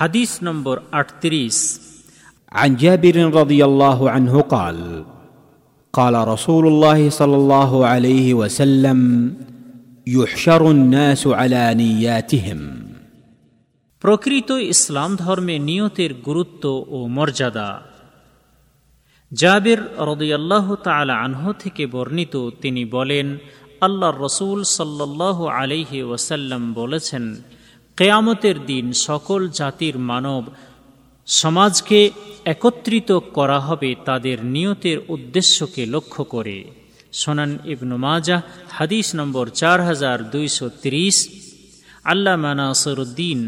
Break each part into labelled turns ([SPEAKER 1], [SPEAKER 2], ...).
[SPEAKER 1] হাদিস নম্বর আটত্রিশ
[SPEAKER 2] عن جابر رضي الله عنه قال قال رسول الله صلى الله عليه وسلم يحشر الناس على نياتهم
[SPEAKER 1] প্রকৃত ইসলাম ধর্মে নিয়তের গুরুত্ব ও মর্যাদা জাবির রদিয়াল্লাহ তালা আনহ থেকে বর্ণিত তিনি বলেন আল্লাহ রসুল সাল্লাহ আলিহি ওয়াসাল্লাম বলেছেন কেয়ামতের দিন সকল জাতির মানব সমাজকে একত্রিত করা হবে তাদের নিয়তের উদ্দেশ্যকে লক্ষ্য করে। সোনান ইবনু মাজা হাদিস নম্বর চার হাজার দুইশো তিরিশ। আল্লাহ মানাসরুদ্দিন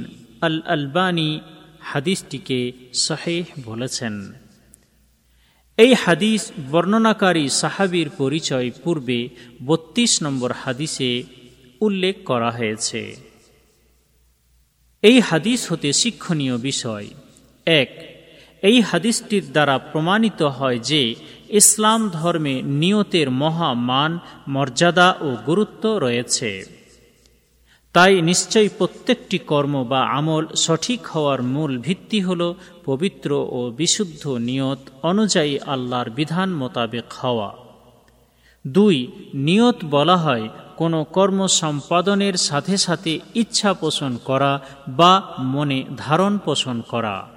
[SPEAKER 1] আল আলবানী হাদিসটিকে শাহেহ বলেছেন। এই হাদিস বর্ণনাকারী সাহাবির পরিচয় পূর্বে বত্রিশ নম্বর হাদিসে উল্লেখ করা হয়েছে। এই হাদিস হতে শিক্ষণীয় বিষয়। এক, এই হাদিসটির দ্বারা প্রমাণিত হয় যে ইসলাম ধর্মে নিয়তের মহা মান মর্যাদা ও গুরুত্ব রয়েছে। তাই নিশ্চয়ই প্রত্যেকটি কর্ম বা আমল সঠিক হওয়ার মূল ভিত্তি হল পবিত্র ও বিশুদ্ধ নিয়ত অনুযায়ী আল্লাহর বিধান মোতাবেক হওয়া। দুই, নিয়ত বলা হয় কোনো কর্ম সম্পাদনের সাথে সাথে ইচ্ছা পোষণ করা বা মনে ধারণ পোষণ করা।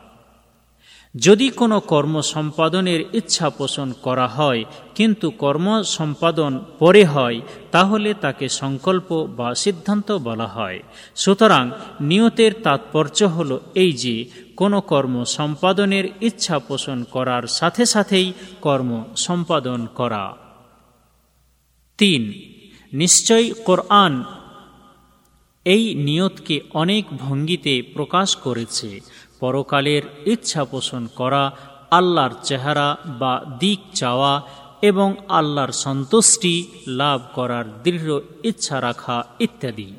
[SPEAKER 1] যদি কোনো কর্ম সম্পাদনের ইচ্ছা পোষণ করা হয়, কিন্তু কর্ম সম্পাদন পরে হয়, তাহলে তাকে সংকল্প বা সিদ্ধান্ত বলা হয়। সুতরাং নিয়তের তাৎপর্য হল এই যে, কোনো কর্ম সম্পাদনের ইচ্ছা পোষণ করার সাথে সাথেই কর্ম সম্পাদন করা। তিন নিশ্চয় কোরআন এই নিয়তকে অনেক ভঙ্গিতে প্রকাশ করেছে। পরকালের ইচ্ছা পোষণ করা, আল্লাহর চেহারা বা দিক চাওয়া এবং আল্লাহর সন্তুষ্টি লাভ করার দৃঢ় ইচ্ছা রাখা ইত্যাদি।